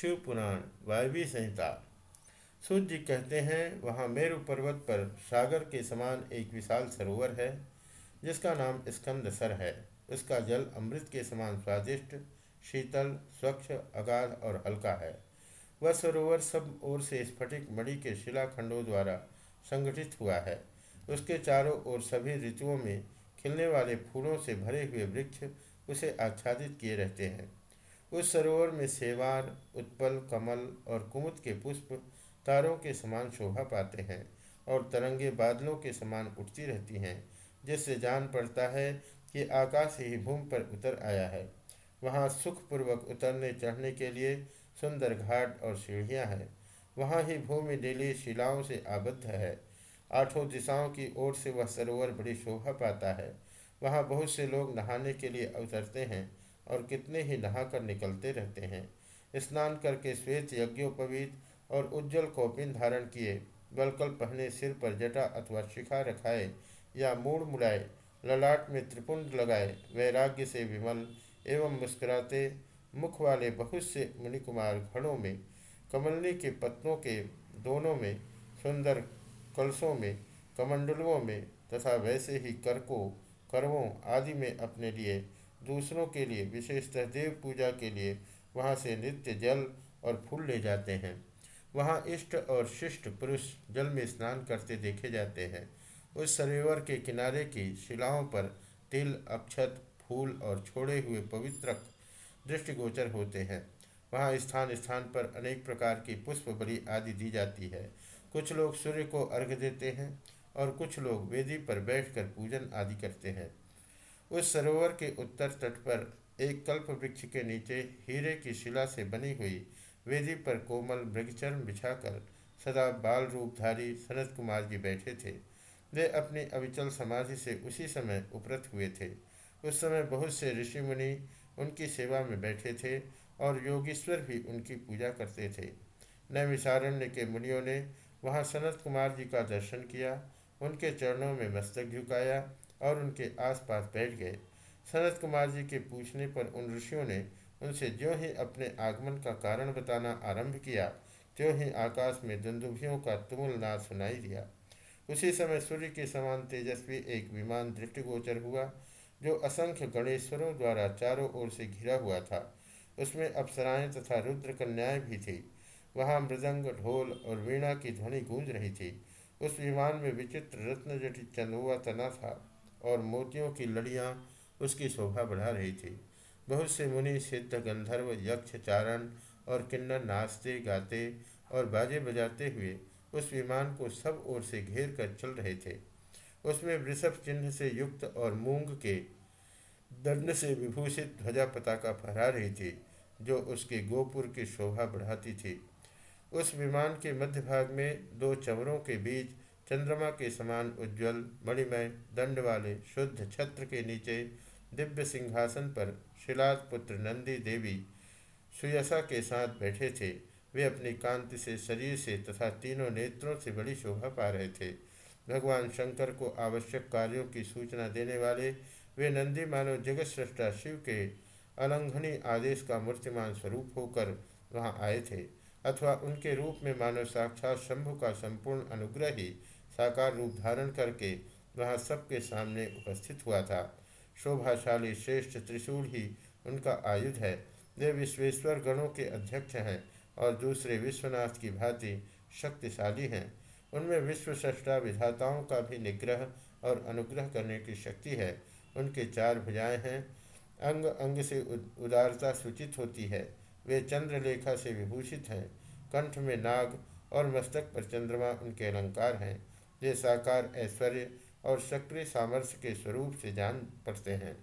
शिव पुराण वायवी संहिता। सूर्य जी कहते हैं, वहाँ मेरु पर्वत पर सागर के समान एक विशाल सरोवर है, जिसका नाम स्कंद सर है। उसका जल अमृत के समान स्वादिष्ट, शीतल, स्वच्छ, अगाध और हल्का है। वह सरोवर सब ओर से स्फटिक मणि के शिलाखंडों द्वारा संगठित हुआ है। उसके चारों ओर सभी ऋतुओं में खिलने वाले फूलों से भरे हुए वृक्ष उसे आच्छादित किए रहते हैं। उस सरोवर में सेवार, उत्पल, कमल और कुमुद के पुष्प तारों के समान शोभा पाते हैं और तरंगे बादलों के समान उठती रहती हैं, जिससे जान पड़ता है कि आकाश ही भूमि पर उतर आया है। वहाँ सुखपूर्वक उतरने, चढ़ने के लिए सुंदर घाट और सीढ़ियाँ हैं। वहाँ ही भूमि डेली शिलाओं से आबद्ध है। आठों दिशाओं की ओर से वह सरोवर बड़ी शोभा पाता है। वहाँ बहुत से लोग नहाने के लिए उतरते हैं। और कितने ही नहाकर निकलते रहते हैं। स्नान करके श्वेत यज्ञोपवीत और उज्जवल कौपिन धारण किए, बलकल पहने सिर पर जटा अथवा शिखा रखाए या मूड मुड़ाए, ललाट में त्रिपुंड लगाए, वैराग्य से विमल एवं मुस्कुराते मुख वाले बहुत से मुनिकुमार घड़ों में, कमलनी के पत्तों के दोनों में, सुंदर कलशों में, कमंडलुओं में तथा वैसे ही करकों करवों आदि में अपने लिए दूसरों के लिए, विशेषतः देव पूजा के लिए, वहाँ से नित्य जल और फूल ले जाते हैं। वहाँ इष्ट और शिष्ट पुरुष जल में स्नान करते देखे जाते हैं। उस सरोवर के किनारे की शिलाओं पर तिल, अक्षत, फूल और छोड़े हुए पवित्र दृष्टिगोचर होते हैं। वहाँ स्थान स्थान पर अनेक प्रकार की पुष्प बलि आदि दी जाती है। कुछ लोग सूर्य को अर्घ देते हैं और कुछ लोग वेदी पर बैठकर पूजन आदि करते हैं। उस सरोवर के उत्तर तट पर एक कल्प वृक्ष के नीचे हीरे की शिला से बनी हुई वेदी पर कोमल मृगचर्म बिछाकर सदा बाल रूपधारी सनत कुमार जी बैठे थे। वे अपनी अविचल समाधि से उसी समय उपरत हुए थे। उस समय बहुत से ऋषि मुनि उनकी सेवा में बैठे थे और योगीश्वर भी उनकी पूजा करते थे। नैमिषारण्य के मुनियों ने वहाँ सनत कुमार जी का दर्शन किया, उनके चरणों में मस्तक झुकाया और उनके आसपास बैठ गए। सनत कुमार जी के पूछने पर उन ऋषियों ने उनसे ज्यों ही अपने आगमन का कारण बताना आरंभ किया, त्यों ही आकाश में दंदुभियों का तुमुल नाद सुनाई दिया। उसी समय सूर्य के समान तेजस्वी एक विमान दृष्टिगोचर हुआ, जो असंख्य गणेश्वरों द्वारा चारों ओर से घिरा हुआ था। उसमें अप्सराएँ तथा रुद्र कन्याएँ भी थी। वहाँ मृदंग, ढोल और वीणा की ध्वनि गूंज रही थी। उस विमान में विचित्र रत्न जटित चंदुआ तना था। और मोतियों की लड़ियाँ उसकी शोभा बढ़ा रही थी। बहुत से मुनि सिद्ध गंधर्व, यक्ष, चारण और किन्नर नाचते, गाते और बाजे बजाते हुए उस विमान को सब ओर से घेर कर चल रहे थे। उसमें वृषभ चिन्ह से युक्त और मूंग के दंड से विभूषित ध्वजा पताका फहरा रही थी, जो उसके गोपुर की शोभा बढ़ाती थी। उस विमान के मध्य भाग में दो चवरों के बीच चंद्रमा के समान उज्जवल, मणिमय दंड वाले शुद्ध छत्र के नीचे, दिव्य सिंहासन पर शिलाद पुत्र नंदी देवी सुयसा के साथ बैठे थे। वे अपनी कांति से, शरीर से तथा तीनों नेत्रों से बड़ी शोभा पा रहे थे। भगवान शंकर को आवश्यक कार्यों की सूचना देने वाले, वे नंदी मानव जगत सृष्टा शिव के अलंघनी आदेश का मूर्तिमान स्वरूप होकर वहाँ आए थे, अथवा उनके रूप में मानव साक्षात शंभु का संपूर्ण अनुग्रह ही साकार रूप धारण करके वह सबके सामने उपस्थित हुआ था। शोभाशाली श्रेष्ठ त्रिशूल ही उनका आयुध है। वे विश्वेश्वर गणों के अध्यक्ष हैं और दूसरे विश्वनाथ की भांति शक्तिशाली हैं। उनमें विश्व सृष्टा विधाताओं का भी निग्रह और अनुग्रह करने की शक्ति है। उनके चार भुजाएँ हैं। अंग अंग से उदारता सूचित होती है। वे चंद्रलेखा से विभूषित हैं। कंठ में नाग और मस्तक पर चंद्रमा उनके अलंकार हैं। ये साकार ऐश्वर्य और सक्रिय सामर्थ्य के स्वरूप से जान पड़ते हैं।